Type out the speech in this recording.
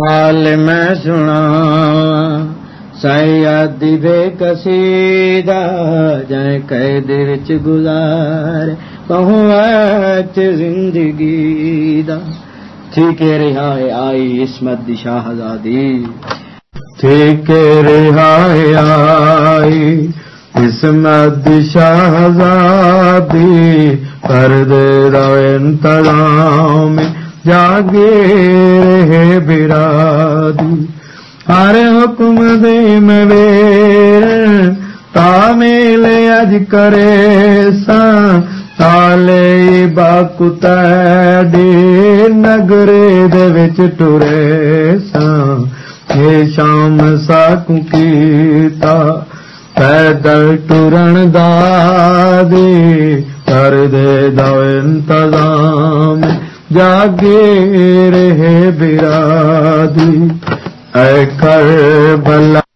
حال میں سنا سید بے کسیدہ جائیں کہ دل چ گزار بہت زندگی دا ٹھیک رہا ہے آئی عصمت دی شاہزادی ٹھیک رہا ہے آئی عصمت دی شاہزادی کر دے دو انتظام جاگے ہر حکم دے مویر تامیل اج کرے سان تالے باکتا ڈے نگرے دے وچ ٹرے سان اے شام ساکو کیتا پیدل ٹرن دا دے کر دے دو انتظام جاگے رہے برادی کر بلا